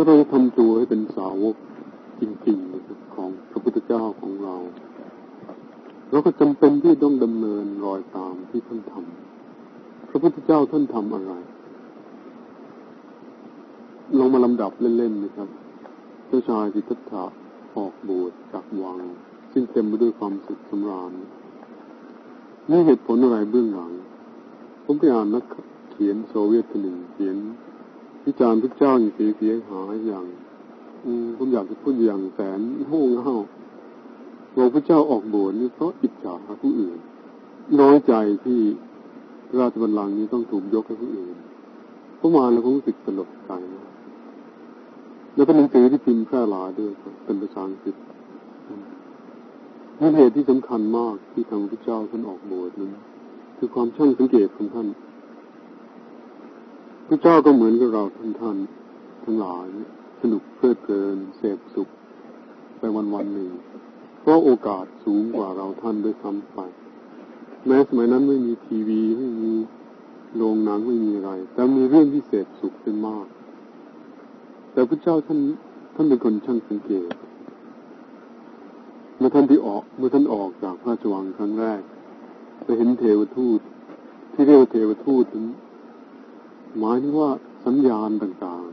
าเราจะทำตัวให้เป็นสาวกจริงๆนะครับของพระพุทธเจ้าของเรา เราก็จำเป็นที่ต้องดำเนินรอยตามที่ท่านทำพระพุทธเจ้าท่านทำอะไร ลงมาลำดับเล่นๆนะครับเจ้าชายสิทธัตถะออกบวชจากวัง ซึ่งเต็มไปด้วยความสุขสำราญนี่เหตุผลอะไรเบื้องหลัง ผมไปอ่านนักเขียนโซเวียตคนหนึ่งเขียน วิจารณ์พระเจ้าอย่างเสียหายอย่างผมอยากจะพูดอย่างแสนโง่เง่าบอกพระเจ้าออกบวชนี่เพราะอิจฉาผู้อื่น น้อยใจที่ราชบัลลังก์นี้ต้องถูกยกให้ผู้อื่นผมมาแล้วผมรู้สึกสลดใจนะแล้วก็หนังสือที่พิมพ์แพร่หลายด้วยเป็นภาษาอังกฤษนี่เหตุที่สำคัญมากที่ทางพระเจ้าท่านออกบวชนั้นคือความช่างสังเกตของท่าน พระเจ้าก็เหมือนกับเราท่านท่านทั้งหลายสนุกเพลิดเพลินเสพสุขไปวันวันหนึ่ง เพราะโอกาสสูงกว่าเราท่านด้วยซ้ำไปแม้สมัยนั้นไม่มีทีวีไม่มีโรงหนังไม่มีอะไร แต่มีเรื่องที่เสพสุขเป็นมาก แต่พระเจ้าท่านท่านเป็นคนช่างสังเกตเมื่อท่านที่ออกเมื่อท่านออกจากพระราชวังครั้งแรกไปเห็นเทวทูต ที่เรียกว่าเทวทูตนั้น หมายถึงว่าสัญญาณต่าง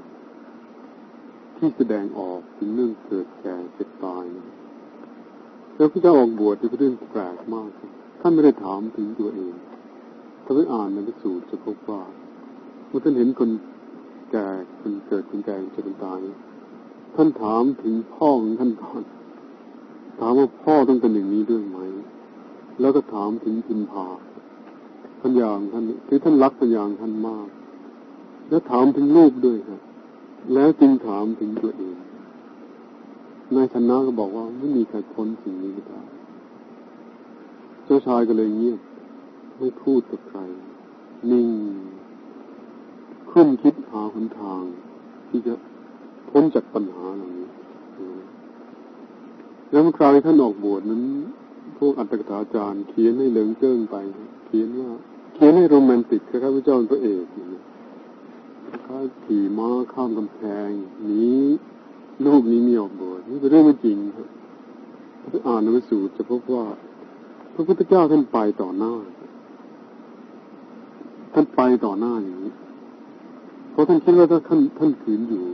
ที่แสดงออกถึงเรื่องเกิดแก่เจ็บตายแล้วพระเจ้าออกบวชเป็นเรื่องแปลกมากท่านไม่ได้ถามถึงตัวเองถ้าไปอ่านในพระสูตรจะพบว่าเมื่อท่านเห็นคนแก่คนเกิดคนแก่จะเจ็บตาย ท่านถามถึงพ่อของท่านก่อนถามว่าพ่อต้องเป็นอย่างนี้ด้วยไหม แล้วก็ถามถึงพินพาพัญญาท่านคือท่านรักพัญญาท่านมาก แล้วถามถึงลูกด้วยครับ แล้วจึงถามถึงตัวเองนายชนะก็บอกว่าไม่มีใครพ้นสิ่งนี้ได้เจ้าชายก็เลยเงียบ ไม่พูดกับใคร นิ่งคุ้มคิดหาหนทาง ที่จะพ้นจากปัญหาเหล่านี้แล้วเมื่อคราวที่ท่านออกบวชนั้น พวกอัตถกถาจารย์เขียนให้เหลืองเกิ้งไป เขียนว่า เขียนให้โรแมนติกครับพระเจ้าเป็นพระเอกอย่างนี้เขาขี่ม้าข้ามกำแพงนี้ลูกนี้มีออกบวชนี่เป็นเรื่องไม่จริงครับถ้าอ่านในสูตรจะพบว่า พระพุทธเจ้าท่านไปต่อหน้า ท่านไปต่อหน้าอย่างนี้ เพราะท่านคิดว่าถ้าท่านท่านขืนอยู่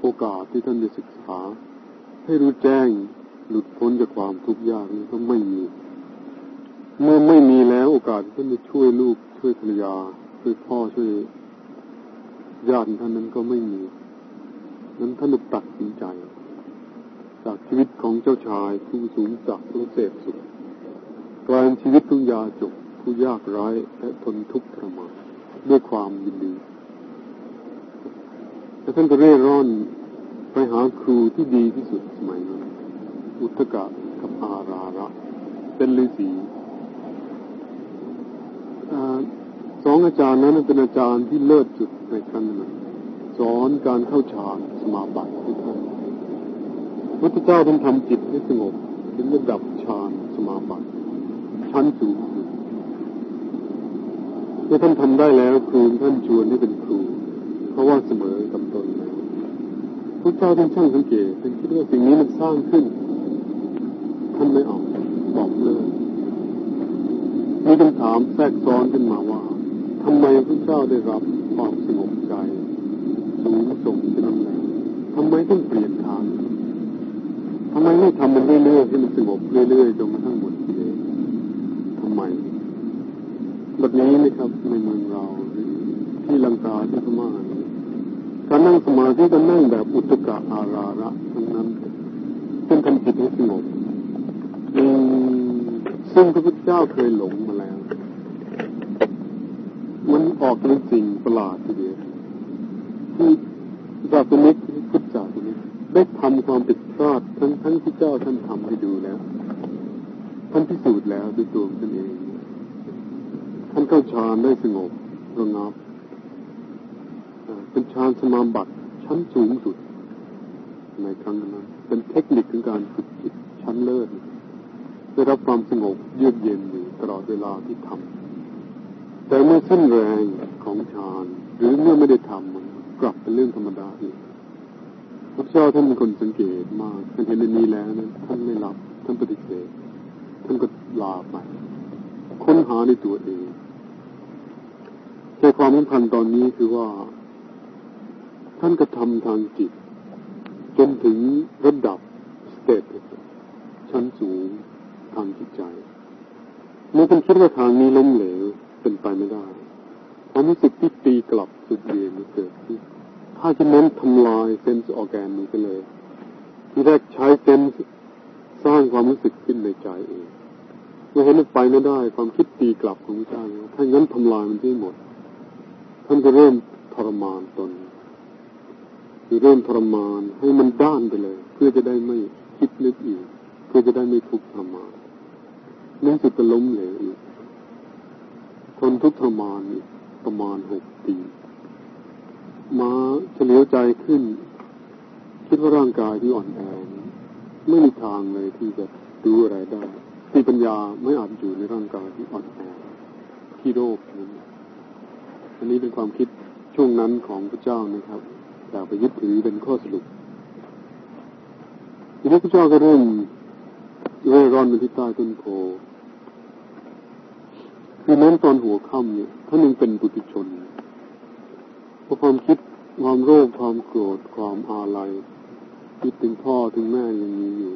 โอกาสที่ท่านจะศึกษา ให้รู้แจ้งหลุดพ้นจากความทุกข์ยากนี้ก็ไม่มี เมื่อไม่มีแล้วโอกาสที่ท่านจะช่วยลูกช่วยภรรยาช่วยพ่อช่วย ญาติท่านนั้นก็ไม่มี นั้นท่านตัดสินใจ จากชีวิตของเจ้าชายผู้สูงศักดิ์และเสพสุขกลายเป็นชีวิตทุกยาจกผู้ยากไร้และทนทุกข์ทรมานด้วยความยินดีแต่ท่านก็เร่ร่อนไปหาครูที่ดีที่สุดสมัยนั้นอุทกะกับอาราระ เป็นฤาษี สองอาจารย์นั้นเป็นอาจารย์ที่เลิศจุดในครั้งนั้นสอนการเข้าฌานสมาบัติให้ท่านพระเจ้าท่านทำจิตให้สงบถึงระดับฌานสมาบัติชั้นสูงสุดเมื่อท่านทำได้แล้วครูท่านชวนให้เป็นครู เพราะว่าเสมอกับตนแล้วพระเจ้าท่านช่างสังเกตท่านคิดว่าสิ่งนี้มันสร้างขึ้นท่านไม่ออกบอกเลยมีคำถามแทรกซ้อนขึ้นมาว่า ทำไมพระเจ้าได้รับความสงบใจสูงส่งเป็นลำดับทำไมต้องเปลี่ยนทางทำไมไม่ทำมันเรื่อยๆให้มันสงบเรื่อยๆจนกระทั่งหมดเลยทำไมแบบนี้นะครับในเมืองเราที่ลังกาที่พม่าการนั่งสมาธิก็นั่งแบบอุตกะอาราระทั้งนั้นเป็นทำจิตให้สงบซึ่งพระพุทธเจ้าเคยหลงมา มันออกเป็นสิ่งประหลาดทีเดียวที่ศาสนิกพุทธศาสนิกได้ทำความผิดพลาดทั้งทั้งที่เจ้าท่านทำให้ดูแล้วท่านพิสูจน์แล้วด้วยตัวท่านเองท่านเข้าฌานได้สงบระงับเป็นฌานสมาบัติชั้นสูงสุด ในครั้งนั้น เป็นเทคนิคของการฝึกจิตชั้นเลิศได้รับความสงบเยือกเย็นอยู่ตลอดเวลาที่ทำ แต่เมื่อสิ้นแรงของฌานหรือเมื่อไม่ได้ทำมันกลับเป็นเรื่องธรรมดาอีกพระเจ้าท่านเป็นคนสังเกตมากท่านเห็นในนี้แล้วนั้นท่านไม่รับท่านปฏิเสธท่านก็ลาไปค้นหาในตัวเองใจความสำคัญตอนนี้คือว่า ท่านกระทำทางจิต จนถึงระดับสเตปชั้นสูงทางจิตใจเมื่อท่านคิดว่าทางนี้ล้มเหลว เป็นไปไม่ได้ความรู้สึกที่ตีกลับสุดเวียนเกิดขึ้นถ้าจะน้นทำลายเซนส์ออแกนนี้ไปเลย ที่แรกใช้เซนส์สร้างความรู้สึกขึ้นในใจเองเมื่อเห็นมันไปไม่ได้ ความคิดตีกลับของใจถ้างั้นทำลายมันที่หมด ท่านก็เริ่มทรมานตนคือเริ่มทรมานให้มันด้านไปเลย เพื่อจะได้ไม่คิดนึกอีก เพื่อจะได้ไม่ทุกข์ทรมานนั่นสุดก็ล้มเหลวอีก ทนทุกข์ทรมานประมาณหกปี มาเฉลียวใจขึ้น คิดว่าร่างกายที่อ่อนแอไม่มีทางเลยที่จะดูอะไรได้ที่ปัญญาไม่อาจอยู่ในร่างกายที่อ่อนแอที่โรคนี้นอันนี้เป็นความคิดช่วงนั้นของพระเจ้านะครับอยากไปยึดถือเป็นข้อสรุปทีนี้พระเจ้าก็เริ่มเร่ร่อนไปที่ใต้ต้นโพ คือนั้นตอนหัวค่ำเนี่ยท่านยังเป็นบุตรชนเพราะความคิดความโรคความโกรธความอาลัยคิดถึงพ่อถึงแม่ยังมีอยู่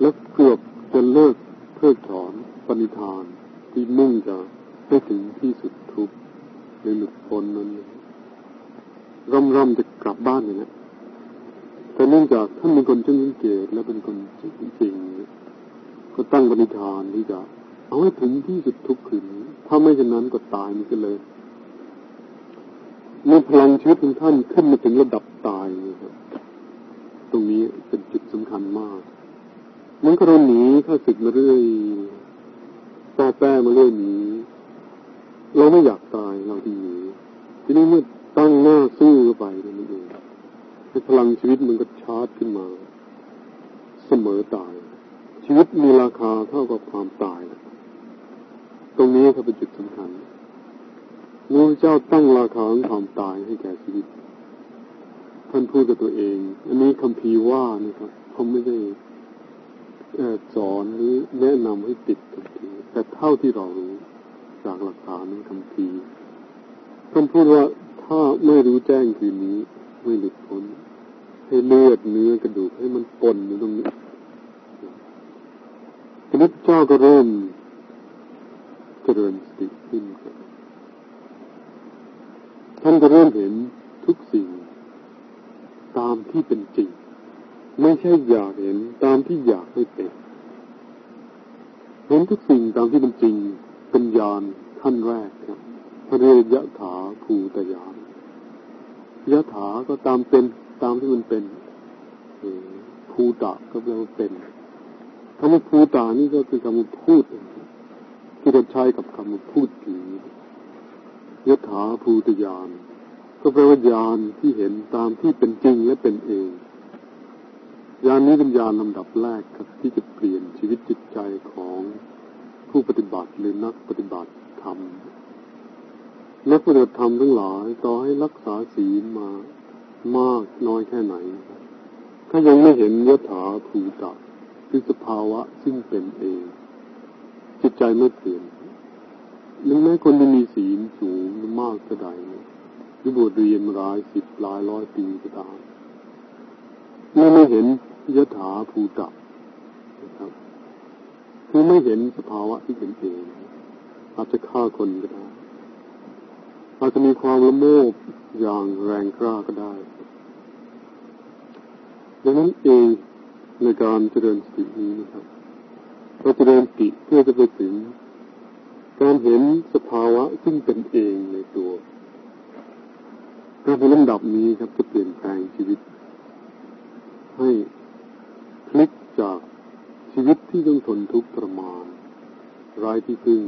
แล้วเกือบจะเลิกเพิกถอนปณิธานที่มุ่งจะให้ถึงที่สุดทุกข์ในหลุดพ้นนั้นร่ำร่ำจะกลับบ้านอย่างนี้แต่เนื่องจากท่านเป็นคนช่างสังเกตและเป็นคนจริงๆก็ตั้งปณิธานที่จะ เอาให้ถึงที่สุดทุกคืนถ้าไม่เช่นนั้นก็ตายมันก็เลยเมื่อพลังชีวิตของท่านขึ้นมาถึงระดับตายนะครับตรงนี้เป็นจุดสำคัญมาก มันก็เราหนีข้าศึกมาเรื่อยต่อแป้มาเรื่อยหนีเราไม่อยากตายเราที่หนีทีนี้เมื่อตั้งหน้าสู้ไปนั่นเองให้พลังชีวิตมันก็ชาร์จขึ้นมา เสมอตาย ชีวิตมีราคาเท่ากับความตาย ตรงนี้ก็เป็นจุดสำคัญพระเจ้าตั้งราคาของความตายให้แก่ชีวิต ท่านพูดกับตัวเอง อันนี้คำพีว่านะครับเขาไม่ได้สอนหรือแนะนำให้ติดคำพีแต่เท่าที่เรารู้จากหลักฐานในคำพีท่านพูดว่าถ้าไม่รู้แจ้งคืนนี้ไม่หลุดพ้นให้เลือดเนื้อกระดูกให้มันปนอยู่ตรงนี้พระเจ้าก็เริ่ม จริญสติขึ้นครับท่านก็เริ่มเห็นทุกสิ่ง ตามที่เป็นจริง ไม่ใช่อยากเห็นตามที่อยากให้เป็นเห็นทุกสิ่งตามที่เป็นจริงเป็นญาณขั้นแรกครับพระเรียะถาภูตยานยะถาก็ตามเป็นตามที่มันเป็นภูตะก็แปลว่าเป็นคำว่าภูตานี่ก็คือคำพูด ที่เราใช้กับคำพูดผียถาภูตยาน ก็แปลว่าญาณที่เห็นตามที่เป็นจริงและเป็นเองญาณนี้เป็นญาณลำดับแรกครับที่จะเปลี่ยนชีวิตจิตใจของผู้ปฏิบัติหรือนักปฏิบัติธรรมนักปฏิบัติธรรมทั้งหลายต่อให้รักษาศีลมามากน้อยแค่ไหน ถ้ายังไม่เห็นยถาภูตะคือสภาวะซึ่งเป็นเอง จิตใจไม่เปลี่ยนนึกแม้คนที่มีศีลสูงมากก็ได้หรือบวชเรียนหลายสิบหลายร้อยปีก็ตามเมื่อไม่เห็นยถาภูตะนะครับคือไม่เห็นสภาวะที่เป็นเองอาจจะฆ่าคนก็ได้อาจจะมีความละโมบอย่างแรงกล้าก็ได้ ดังนั้นเองในการเจริญสตินี้นะครับ เราจะเจริญสติเพื่อจะไปถึง การเห็นสภาวะซึ่งเป็นเองในตัวการเป็นลำดับนี้ครับจะเปลี่ยนแปลงชีวิต ให้พลิกจากชีวิตที่ต้องทนทุกข์ทรมานร้ายที่พึ่ง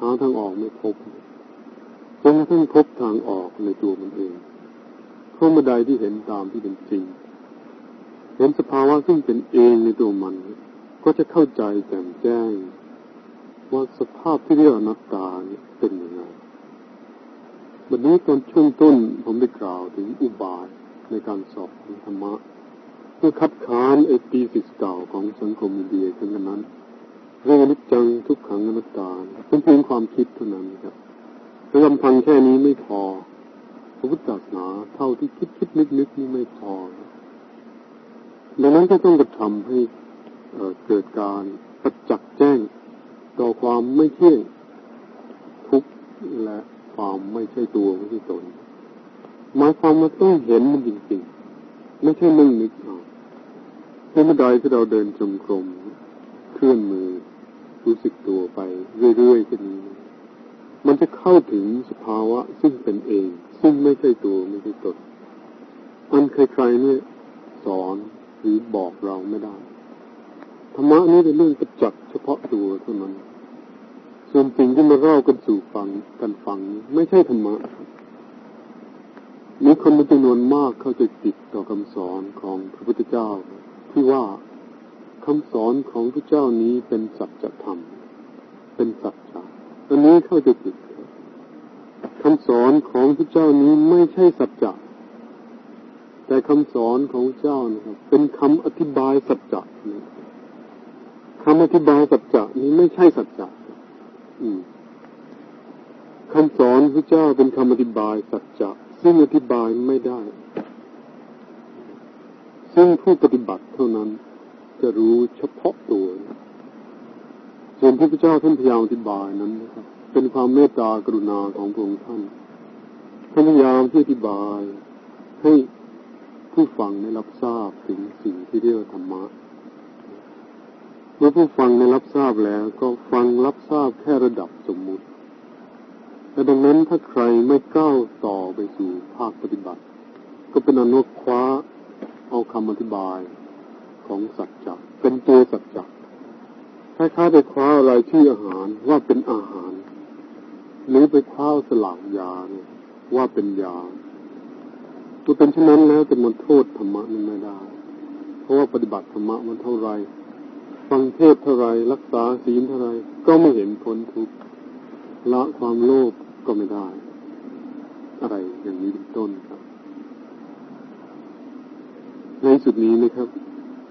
หาทางออกไม่พบจนกระทั่งพบทางออกในตัวมันเองเพราะมื่อใดที่เห็นตามที่เป็นจริง เห็นสภาวะซึ่งเป็นเองในตัวมัน ก็จะเข้าใจแจ่มแจ้ง ว่าสภาพที่เรียกอนัตตาเนี่ยเป็นยังไงวันนี้ตอนช่วงต้นผมได้กล่าวถึงอุบายในการสอบธรรมะเพื่อคัดค้านไอ้ตีสิสเก่าของสังคมอินเดียเช่นนั้นเรื่องอนิจจังทุกขังอนัตตาเป็นเพียงความคิดเท่านั้นครับแต่ลำพังแค่นี้ไม่พอพระพุทธศาสนาเท่าที่คิดคิดนึกนึกนี่ไม่พอดังนั้นก็ต้องกระทำให้ เกิดการประจักษ์แจ้งต่อความไม่เที่ยงทุกข์และความไม่ใช่ตัวไม่ใช่ตนหมายความว่าต้องเห็นมันจริงๆ ไม่ใช่นึ่งนึกเอาเมื่อใดที่เราเดินจงกรมเคลื่อนมือรู้สึกตัวไปเรื่อยๆกันนี้ มันจะเข้าถึงสภาวะซึ่งเป็นเอง ซึ่งไม่ใช่ตัวไม่ใช่ตนอันใครๆเนี่ยสอนหรือบอกเราไม่ได้ ธรรมะนี้เป็นเรื่องประจักษ์เฉพาะตัวเท่านั้น ส่วนสิ่งที่มาเล่ากันสู่ฟังกันฟัง ไม่ใช่ธรรมะมีคนเป็นจำนวนมากเข้าใจติดต่อคำสอนของพระพุทธเจ้า ที่ว่าคำสอนของพระเจ้านี้เป็นสัจธรรม เป็นสัจจะอันนี้เข้าใจผิดคำสอนของพระเจ้านี้ไม่ใช่สัจจะแต่คำสอนของเจ้านะครับเป็นคำอธิบายสัจจะ คำอธิบายสัจจะนี้ไม่ใช่สัจจะคำสอนพระเจ้าเป็นคำอธิบายสัจจะซึ่งอธิบายไม่ได้ ซึ่งผู้ปฏิบัติเท่านั้นจะรู้เฉพาะตัวส่วนที่พระเจ้าท่านพยายามอธิบายนั้นนะครับเป็นความเมตตากรุณาของพระองค์ท่านท่านพยายามที่อธิบายให้ผู้ฟังได้รับทราบถึงสิ่งที่เรียกว่าธรรมะ เมื่อผู้ฟังได้รับทราบแล้ว ก็ฟังรับทราบแค่ระดับสมมุติแต่ดังนั้นถ้าใครไม่ก้าวต่อไปสู่ภาคปฏิบัติ ก็เป็นอนุคว้าเอาคำอธิบายของสัจจะเป็นตัวสัจจะคล้ายๆไปคว้าอะไรที่อาหารว่าเป็นอาหาร หรือไปคว้าสลากยาเนี่ยว่าเป็นยาเมื่อเป็นเช่นนั้นแล้วจะมันโทษธรรมะนั้นไม่ได้ เพราะว่าปฏิบัติธรรมะมันเท่าไร ฟังเทศเท่าไรรักษาศีลเท่าไรก็ไม่เห็นพ้นทุกข์ละความโลภก็ไม่ได้ อะไรอย่างนี้เป็นต้นครับ ในสุดนี้นะครับ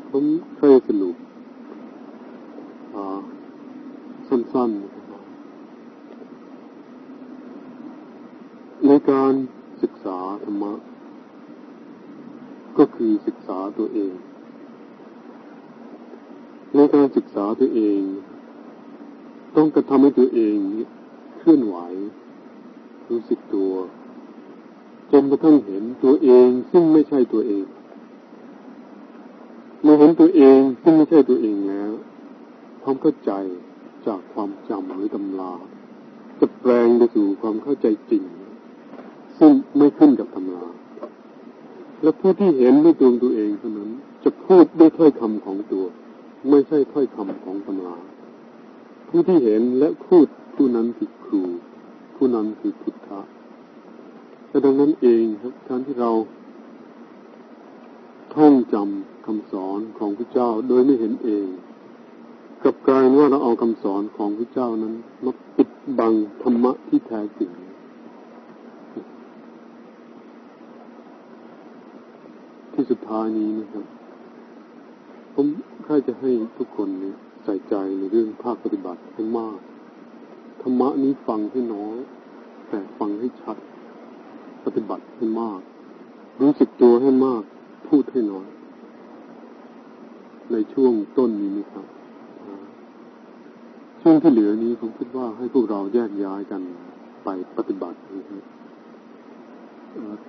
ผมเคยสรุปสั้นๆในการศึกษาธรรมะก็คือศึกษาตัวเอง ในการศึกษาตัวเอง ต้องกระทำให้ตัวเองเคลื่อนไหว รู้สึกตัว จนกระทั่งเห็นตัวเองซึ่งไม่ใช่ตัวเองเมื่อเห็นตัวเองซึ่งไม่ใช่ตัวเองแล้วความเข้าใจจากความจำหรือตำราจะแปลงไปสู่ความเข้าใจจริง ซึ่งไม่ขึ้นกับตำราและผู้ที่เห็นด้วยตัวตัวเองเท่านั้น จะพูดด้วยถ้อยคำของตัว ไม่ใช่ถ้อยคำของตำราผู้ที่เห็นและพูดผู้นั้นคือครู ผู้นั้นคือพุทธะแต่ดังนั้นเองครับการที่เราท่องจำคำสอนของพระเจ้าโดยไม่เห็นเอง กับกายว่าเราเอาคำสอนของพระเจ้านั้นมาปิดบังธรรมะที่แท้จริงที่สุดท้ายนี้นะครับ ผมใครจะให้ทุกคนเนี่ยใส่ใจในเรื่องภาคปฏิบัติให้มาก ธรรมะนี้ฟังให้น้อย แต่ฟังให้ชัด ปฏิบัติให้มาก รู้สึกตัวให้มาก พูดให้น้อย ในช่วงต้นนี้นะครับ ช่วงที่เหลือนี้ผมคิดว่าให้พวกเราแยกย้ายกันไปปฏิบัตินะครับ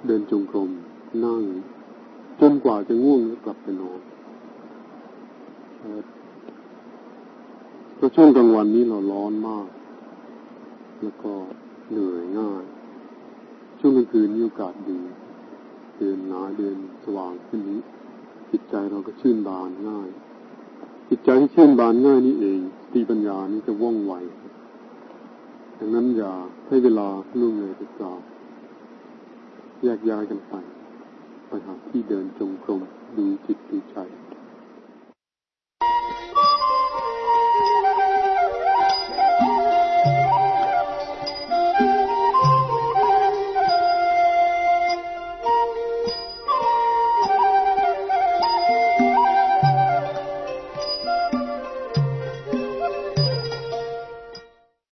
เดินจงกรมนั่ง จนกว่าจะง่วงกลับไปนอน เพราะช่วงกลางวันนี้เราร้อนมาก แล้วก็เหนื่อยง่าย ช่วงกลางคืนมีโอกาสดีเดินหนาเดินสว่างขึ้นนี้ จิตใจเราก็ชื่นบานง่าย จิตใจที่ชื่นบานง่ายนี่เองสติปัญญานี่จะว่องไวดังนั้นอย่าให้เวลาล่วงเลยไปก่อนแยกย้ายกันไปไปหาที่เดินจงกรมดูจิตดูใจ